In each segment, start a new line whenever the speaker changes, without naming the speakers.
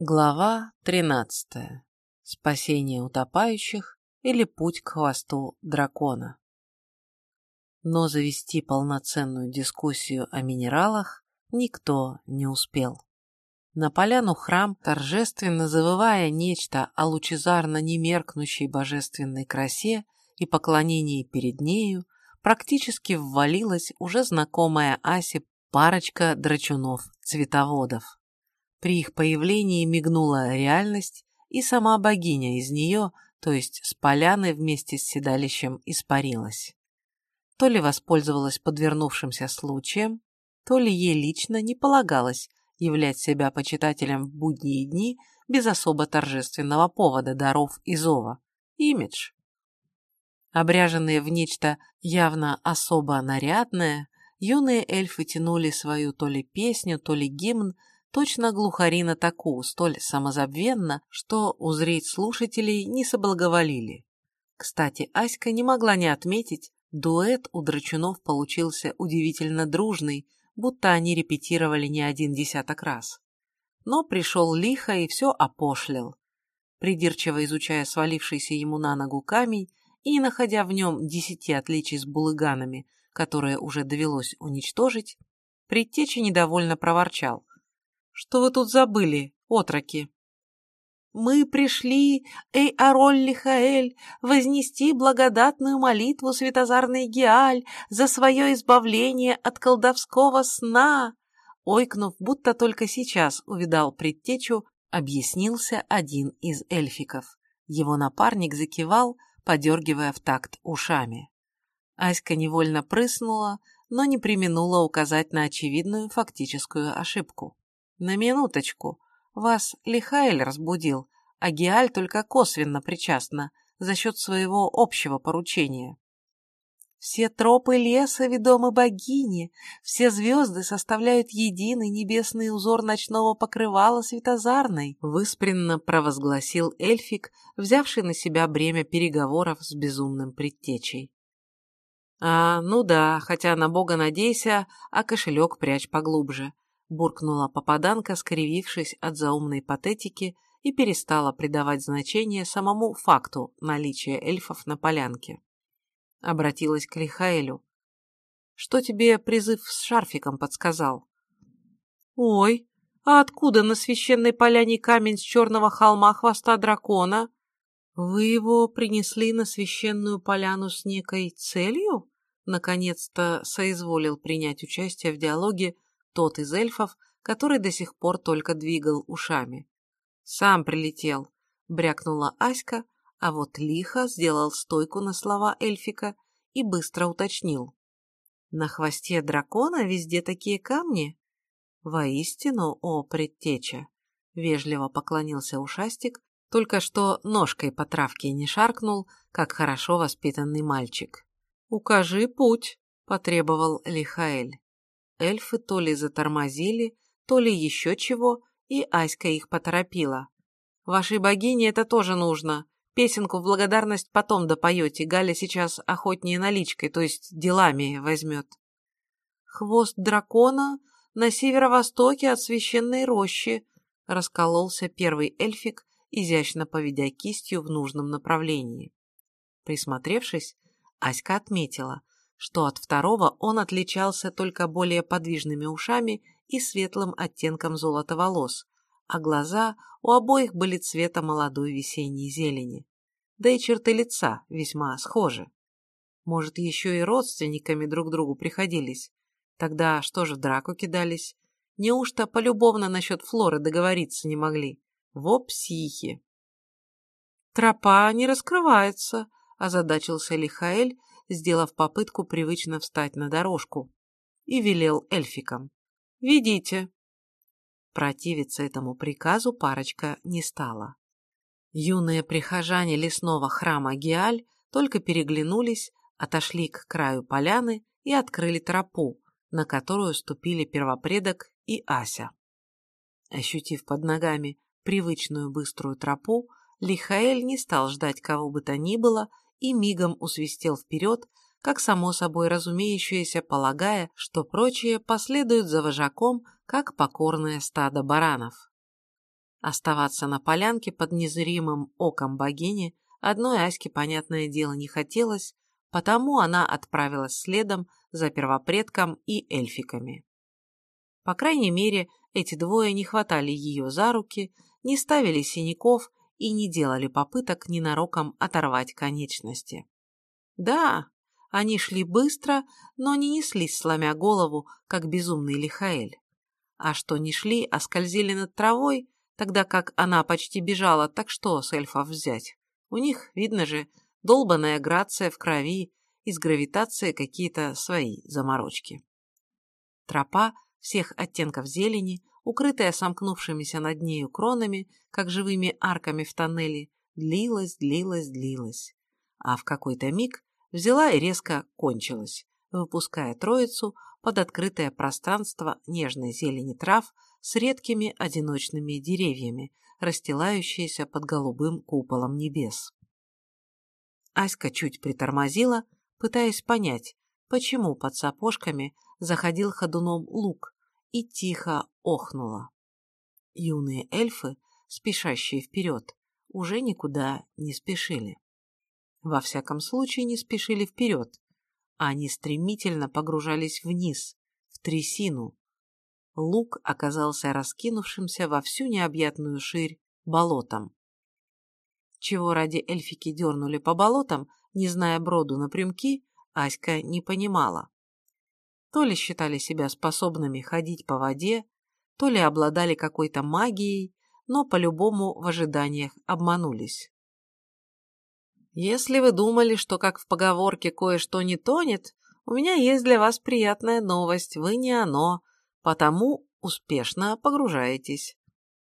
Глава 13. Спасение утопающих или путь к хвосту дракона. Но завести полноценную дискуссию о минералах никто не успел. На поляну храм, торжественно завывая нечто о лучезарно немеркнущей божественной красе и поклонении перед нею, практически ввалилась уже знакомая Асе парочка драчунов-цветоводов. При их появлении мигнула реальность, и сама богиня из нее, то есть с поляны вместе с седалищем, испарилась. То ли воспользовалась подвернувшимся случаем, то ли ей лично не полагалось являть себя почитателем в будние дни без особо торжественного повода даров и зова. Имидж. Обряженные в нечто явно особо нарядное, юные эльфы тянули свою то ли песню, то ли гимн точно глухари на таку, столь самозабвенно, что узреть слушателей не соблаговолили. Кстати, Аська не могла не отметить, дуэт у драчунов получился удивительно дружный, будто они репетировали не один десяток раз. Но пришел лихо и все опошлил. Придирчиво изучая свалившийся ему на ногу камень и не находя в нем десяти отличий с булыганами, которые уже довелось уничтожить, предтеча недовольно проворчал. Что вы тут забыли, отроки? Мы пришли, эй, Ароль Лихаэль, вознести благодатную молитву Светозарной Геаль за свое избавление от колдовского сна. Ойкнув, будто только сейчас увидал предтечу, объяснился один из эльфиков. Его напарник закивал, подергивая в такт ушами. Аська невольно прыснула, но не применула указать на очевидную фактическую ошибку. На минуточку. Вас Лихаэль разбудил, а Геаль только косвенно причастна за счет своего общего поручения. Все тропы леса ведомы богине, все звезды составляют единый небесный узор ночного покрывала светозарной, выспренно провозгласил эльфик, взявший на себя бремя переговоров с безумным предтечей. А, ну да, хотя на бога надейся, а кошелек прячь поглубже буркнула попаданка, скривившись от заумной патетики и перестала придавать значение самому факту наличия эльфов на полянке. Обратилась к Лихаэлю. «Что тебе призыв с шарфиком подсказал?» «Ой, а откуда на священной поляне камень с черного холма хвоста дракона?» «Вы его принесли на священную поляну с некой целью?» Наконец-то соизволил принять участие в диалоге тот из эльфов, который до сих пор только двигал ушами. «Сам прилетел», — брякнула Аська, а вот лихо сделал стойку на слова эльфика и быстро уточнил. «На хвосте дракона везде такие камни?» «Воистину, о, предтеча!» — вежливо поклонился ушастик, только что ножкой по травке не шаркнул, как хорошо воспитанный мальчик. «Укажи путь», — потребовал Лихаэль. Эльфы то ли затормозили, то ли еще чего, и Аська их поторопила. «Вашей богине это тоже нужно. Песенку в благодарность потом допоете. Галя сейчас охотнее наличкой, то есть делами возьмет». «Хвост дракона на северо-востоке от священной рощи», раскололся первый эльфик, изящно поведя кистью в нужном направлении. Присмотревшись, Аська отметила, что от второго он отличался только более подвижными ушами и светлым оттенком золота волос, а глаза у обоих были цвета молодой весенней зелени. Да и черты лица весьма схожи. Может, еще и родственниками друг другу приходились. Тогда что же в драку кидались? Неужто полюбовно насчет Флоры договориться не могли? Во психи! Тропа не раскрывается, озадачился Лихаэль, сделав попытку привычно встать на дорожку, и велел эльфикам. «Ведите». Противиться этому приказу парочка не стала. Юные прихожане лесного храма Геаль только переглянулись, отошли к краю поляны и открыли тропу, на которую ступили первопредок и Ася. Ощутив под ногами привычную быструю тропу, Лихаэль не стал ждать кого бы то ни было и мигом усвистел вперед, как само собой разумеющееся, полагая, что прочие последуют за вожаком, как покорное стадо баранов. Оставаться на полянке под незримым оком богини одной Аське, понятное дело, не хотелось, потому она отправилась следом за первопредком и эльфиками. По крайней мере, эти двое не хватали ее за руки, не ставили синяков и не делали попыток ненароком оторвать конечности. Да, они шли быстро, но не неслись, сломя голову, как безумный Лихаэль. А что не шли, а скользили над травой, тогда как она почти бежала, так что с эльфов взять? У них, видно же, долбаная грация в крови, из гравитации какие-то свои заморочки. Тропа всех оттенков зелени, укрытая сомкнувшимися над нею кронами, как живыми арками в тоннеле, длилась, длилась, длилась. А в какой-то миг взяла и резко кончилась, выпуская троицу под открытое пространство нежной зелени трав с редкими одиночными деревьями, расстилающиеся под голубым куполом небес. Аська чуть притормозила, пытаясь понять, почему под сапожками заходил ходуном лук, и тихо охнула. Юные эльфы, спешащие вперед, уже никуда не спешили. Во всяком случае, не спешили вперед, а они стремительно погружались вниз, в трясину. Лук оказался раскинувшимся во всю необъятную ширь болотом. Чего ради эльфики дернули по болотам, не зная броду напрямки, Аська не понимала. То ли считали себя способными ходить по воде, то ли обладали какой-то магией, но по-любому в ожиданиях обманулись. Если вы думали, что как в поговорке кое-что не тонет, у меня есть для вас приятная новость, вы не оно, потому успешно погружаетесь.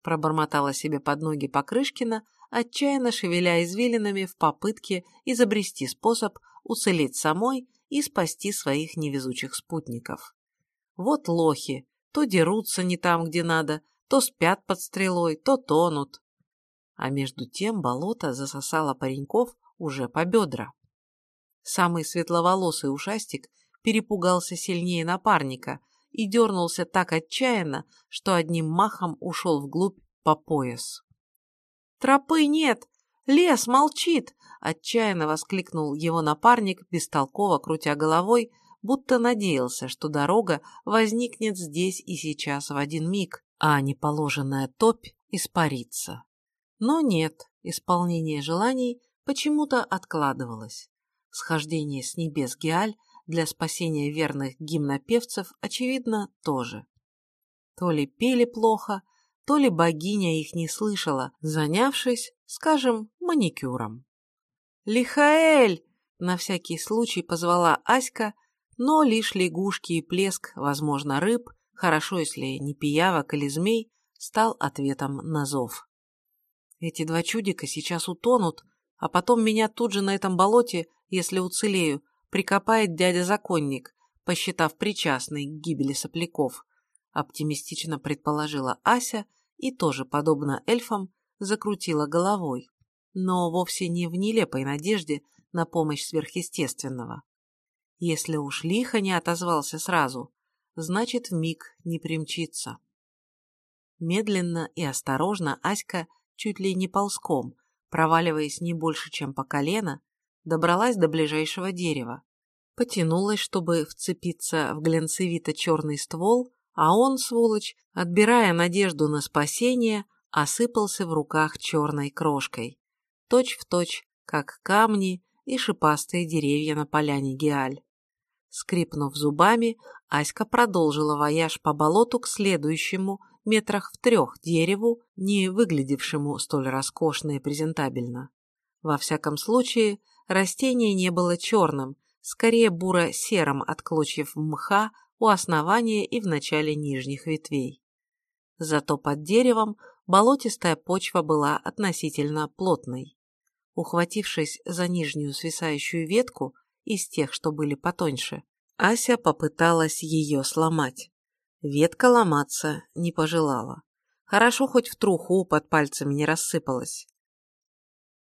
Пробормотала себе под ноги Покрышкина, отчаянно шевеля извилинами в попытке изобрести способ уцелеть самой и спасти своих невезучих спутников. Вот лохи, то дерутся не там, где надо, то спят под стрелой, то тонут. А между тем болото засосало пареньков уже по бедра. Самый светловолосый ушастик перепугался сильнее напарника и дернулся так отчаянно, что одним махом ушел вглубь по пояс. «Тропы нет! Лес молчит!» — отчаянно воскликнул его напарник, бестолково крутя головой, будто надеялся, что дорога возникнет здесь и сейчас в один миг, а неположенная топь испарится. Но нет, исполнение желаний почему-то откладывалось. Схождение с небес Геаль для спасения верных гимнопевцев, очевидно, тоже. То ли пели плохо, то ли богиня их не слышала, занявшись, скажем, маникюром. «Лихаэль!» — на всякий случай позвала Аська, но лишь лягушки и плеск, возможно, рыб, хорошо, если не пиявок или змей, стал ответом на зов. Эти два чудика сейчас утонут, а потом меня тут же на этом болоте, если уцелею, прикопает дядя-законник, посчитав причастной к гибели сопляков, оптимистично предположила Ася и тоже, подобно эльфам, закрутила головой, но вовсе не в нелепой надежде на помощь сверхъестественного. Если уж лихо не отозвался сразу, значит, в миг не примчится. Медленно и осторожно Аська чуть ли не ползком проваливаясь не больше, чем по колено, добралась до ближайшего дерева. Потянулась, чтобы вцепиться в глянцевито-черный ствол, а он, сволочь, отбирая надежду на спасение, осыпался в руках черной крошкой. Точь в точь, как камни и шипастые деревья на поляне Геаль. Скрипнув зубами, Аська продолжила вояж по болоту к следующему, метрах в трех дереву, не выглядевшему столь роскошно и презентабельно. Во всяком случае, растение не было черным, скорее буро-серым от клочьев мха у основания и в начале нижних ветвей. Зато под деревом болотистая почва была относительно плотной. Ухватившись за нижнюю свисающую ветку из тех, что были потоньше, Ася попыталась ее сломать. Ветка ломаться не пожелала. Хорошо хоть в труху под пальцами не рассыпалась.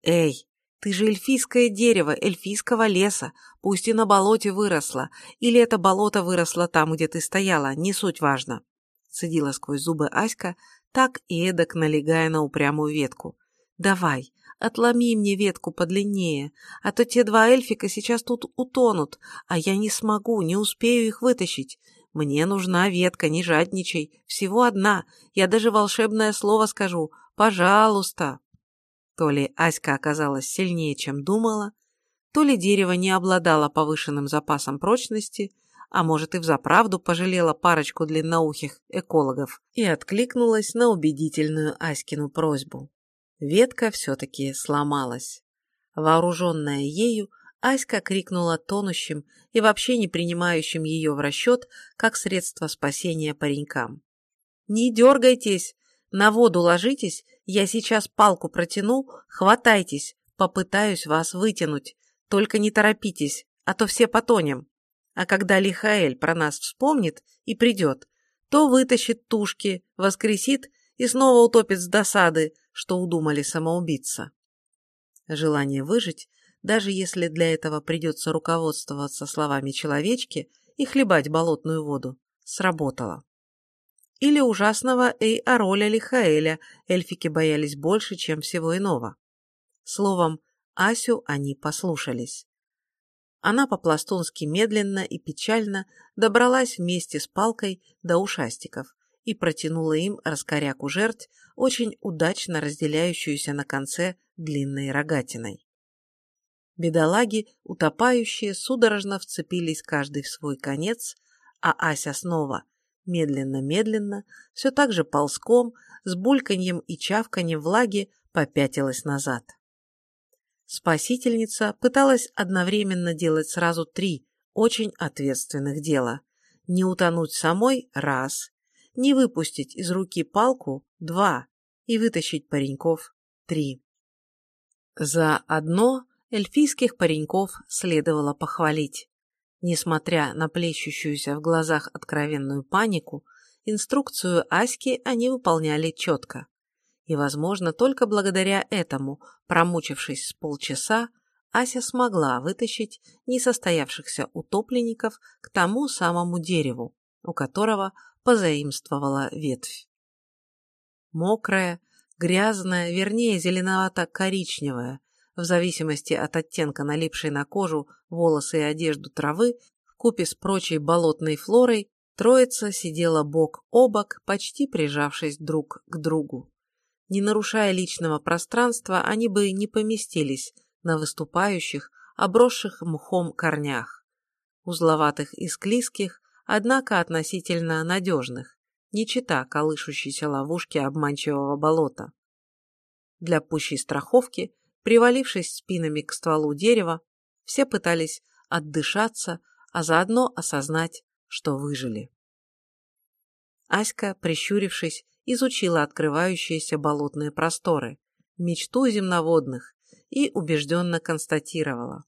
«Эй, ты же эльфийское дерево, эльфийского леса, пусть и на болоте выросло, или это болото выросло там, где ты стояла, не суть важно», цедила сквозь зубы Аська, так и эдак налегая на упрямую ветку. «Давай, отломи мне ветку подлиннее, а то те два эльфика сейчас тут утонут, а я не смогу, не успею их вытащить. Мне нужна ветка, не жадничай, всего одна, я даже волшебное слово скажу. Пожалуйста!» То ли Аська оказалась сильнее, чем думала, то ли дерево не обладало повышенным запасом прочности, а может и взаправду пожалела парочку длинноухих экологов и откликнулась на убедительную Аськину просьбу. Ветка все-таки сломалась. Вооруженная ею, Аська крикнула тонущим и вообще не принимающим ее в расчет как средство спасения паренькам. «Не дергайтесь! На воду ложитесь, я сейчас палку протяну, хватайтесь, попытаюсь вас вытянуть. Только не торопитесь, а то все потонем. А когда Лихаэль про нас вспомнит и придет, то вытащит тушки, воскресит и снова утопит с досады, что удумали самоубиться. Желание выжить, даже если для этого придется руководствоваться словами человечки и хлебать болотную воду, сработало. Или ужасного Эй-Ароля Лихаэля эльфики боялись больше, чем всего иного. Словом, Асю они послушались. Она по-пластунски медленно и печально добралась вместе с палкой до ушастиков и протянула им раскоряку жерть, очень удачно разделяющуюся на конце длинной рогатиной. Бедолаги, утопающие, судорожно вцепились каждый в свой конец, а Ася снова, медленно-медленно, все так же ползком, с бульканьем и чавканьем влаги попятилась назад. Спасительница пыталась одновременно делать сразу три очень ответственных дела. Не утонуть самой – раз, не выпустить из руки палку – два, и вытащить пареньков – три. За одно эльфийских пареньков следовало похвалить. Несмотря на плещущуюся в глазах откровенную панику, инструкцию Аськи они выполняли четко и, возможно, только благодаря этому, промучившись с полчаса, Ася смогла вытащить несостоявшихся утопленников к тому самому дереву, у которого позаимствовала ветвь. Мокрая, грязная, вернее, зеленовато-коричневая, в зависимости от оттенка налипшей на кожу, волосы и одежду травы, вкупе с прочей болотной флорой, троица сидела бок о бок, почти прижавшись друг к другу. Не нарушая личного пространства, они бы не поместились на выступающих, обросших мхом корнях. Узловатых и склизких, однако относительно надежных, не чита колышущейся ловушки обманчивого болота. Для пущей страховки, привалившись спинами к стволу дерева, все пытались отдышаться, а заодно осознать, что выжили. Аська, прищурившись, изучила открывающиеся болотные просторы, мечту земноводных и убежденно констатировала.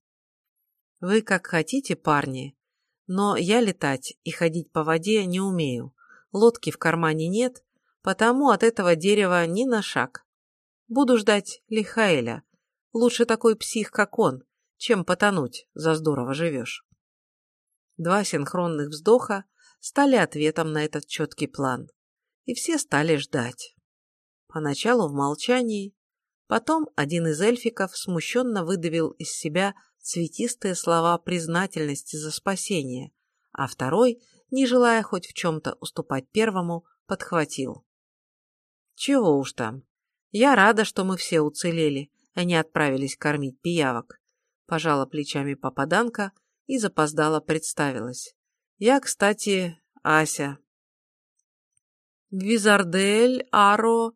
«Вы как хотите, парни, но я летать и ходить по воде не умею, лодки в кармане нет, потому от этого дерева ни на шаг. Буду ждать Лихаэля. Лучше такой псих, как он, чем потонуть, за здорово живешь». Два синхронных вздоха стали ответом на этот четкий план и все стали ждать. Поначалу в молчании, потом один из эльфиков смущенно выдавил из себя цветистые слова признательности за спасение, а второй, не желая хоть в чем-то уступать первому, подхватил. «Чего уж там. Я рада, что мы все уцелели, не отправились кормить пиявок», пожала плечами попаданка и запоздала представилась. «Я, кстати, Ася, Визардель, Аро,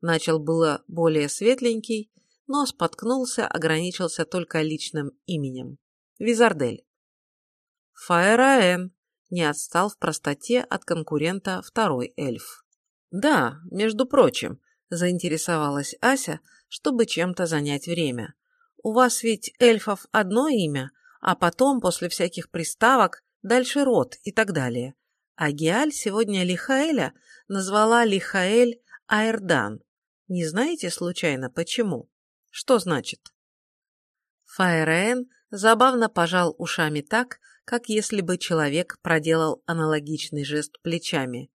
начал было более светленький, но споткнулся, ограничился только личным именем. Визардель. Фаэраэн не отстал в простоте от конкурента второй эльф. Да, между прочим, заинтересовалась Ася, чтобы чем-то занять время. У вас ведь эльфов одно имя, а потом, после всяких приставок, дальше род и так далее. А Геаль сегодня Лихаэля назвала Лихаэль Аэрдан. Не знаете случайно почему? Что значит? Фаэрен забавно пожал ушами так, как если бы человек проделал аналогичный жест плечами,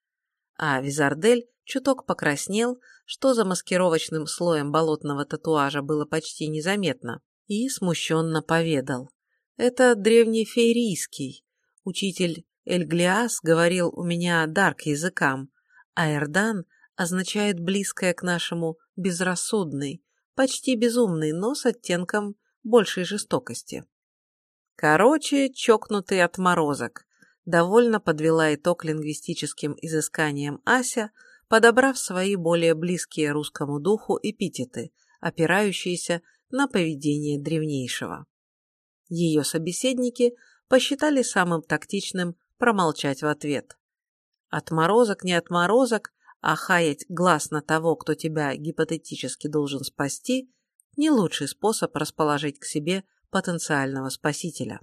а Визардель чуток покраснел, что за маскировочным слоем болотного татуажа было почти незаметно, и смущенно поведал. Это древнефейрийский. Учитель Эльглиас говорил у меня дар к языкам, а Эрдан означает близкое к нашему безрассудный, почти безумный, но с оттенком большей жестокости. Короче, чокнутый отморозок. Довольно подвела итог лингвистическим изысканиям Ася, подобрав свои более близкие русскому духу эпитеты, опирающиеся на поведение древнейшего. Ее собеседники посчитали самым тактичным промолчать в ответ. Отморозок не отморозок, а хаять глаз на того, кто тебя гипотетически должен спасти, не лучший способ расположить к себе потенциального спасителя.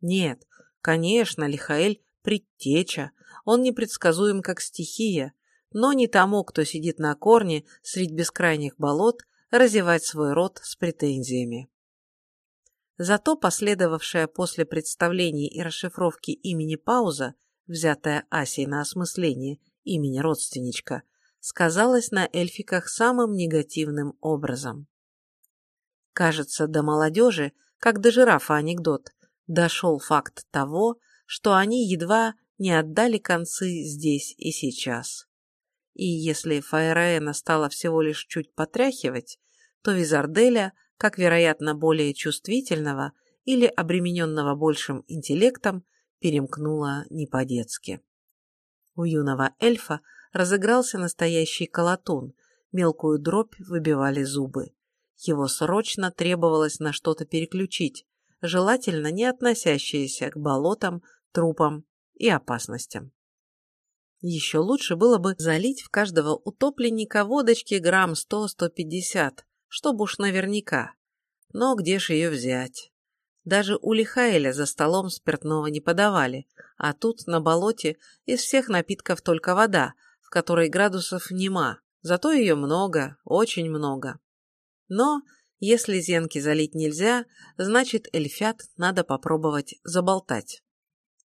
Нет, конечно, Лихаэль – предтеча, он непредсказуем как стихия, но не тому, кто сидит на корне средь бескрайних болот, разевать свой рот с претензиями. Зато последовавшая после представлений и расшифровки имени пауза, взятая Асей на осмысление имени родственничка, сказалась на эльфиках самым негативным образом. Кажется, до молодежи, как до жирафа анекдот, дошел факт того, что они едва не отдали концы здесь и сейчас. И если Фаэраэна стала всего лишь чуть потряхивать, то Визарделя, как, вероятно, более чувствительного или обремененного большим интеллектом, перемкнула не по-детски. У юного эльфа разыгрался настоящий колотун, мелкую дробь выбивали зубы. Его срочно требовалось на что-то переключить, желательно не относящееся к болотам, трупам и опасностям. Еще лучше было бы залить в каждого утопленника водочки грамм 100-150, чтобы уж наверняка. Но где ж ее взять? Даже у Лихаэля за столом спиртного не подавали, а тут, на болоте, из всех напитков только вода, в которой градусов нема, зато ее много, очень много. Но если зенки залить нельзя, значит эльфят надо попробовать заболтать.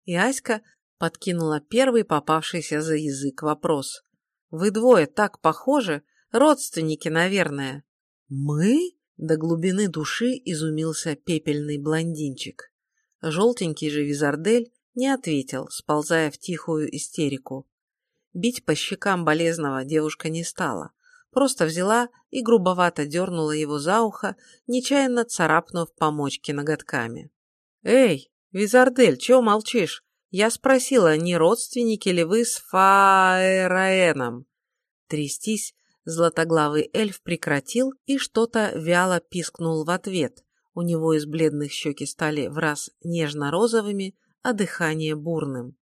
И Аська подкинула первый попавшийся за язык вопрос. «Вы двое так похожи, родственники, наверное». «Мы?» — до глубины души изумился пепельный блондинчик. Желтенький же Визардель не ответил, сползая в тихую истерику. Бить по щекам болезного девушка не стала, просто взяла и грубовато дернула его за ухо, нечаянно царапнув по ноготками. «Эй, Визардель, чего молчишь? Я спросила, не родственники ли вы с Фаэраэном?» Трястись златоглавый эльф прекратил и что-то вяло пискнул в ответ. У него из бледных щеки стали враз нежно-розовыми, а дыхание бурным.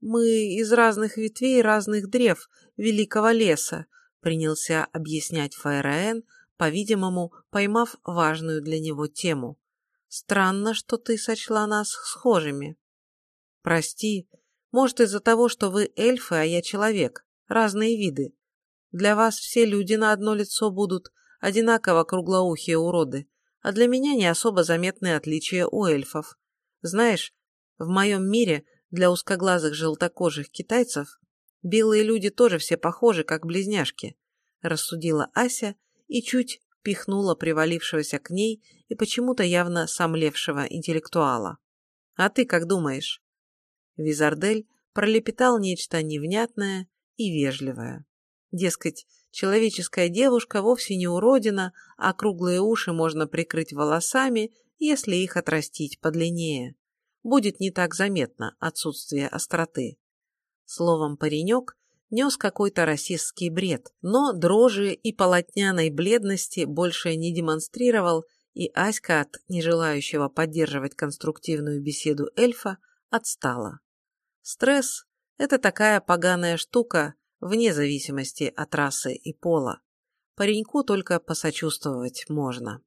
«Мы из разных ветвей разных древ великого леса», принялся объяснять Фаэраэн, по-видимому, поймав важную для него тему. «Странно, что ты сочла нас схожими». «Прости, может, из-за того, что вы эльфы, а я человек, разные виды. Для вас все люди на одно лицо будут одинаково круглоухие уроды, а для меня не особо заметные отличия у эльфов. Знаешь, в моем мире для узкоглазых желтокожих китайцев белые люди тоже все похожи, как близняшки, рассудила Ася и чуть пихнула привалившегося к ней и почему-то явно сомлевшего интеллектуала. А ты как думаешь? Визардель пролепетал нечто невнятное и вежливое. Дескать, человеческая девушка вовсе не уродина, а круглые уши можно прикрыть волосами, если их отрастить подлиннее. Будет не так заметно отсутствие остроты. Словом, паренек нес какой-то расистский бред, но дрожи и полотняной бледности больше не демонстрировал, и Аська от нежелающего поддерживать конструктивную беседу эльфа отстала. Стресс – это такая поганая штука, вне зависимости от расы и пола. Пареньку только посочувствовать можно.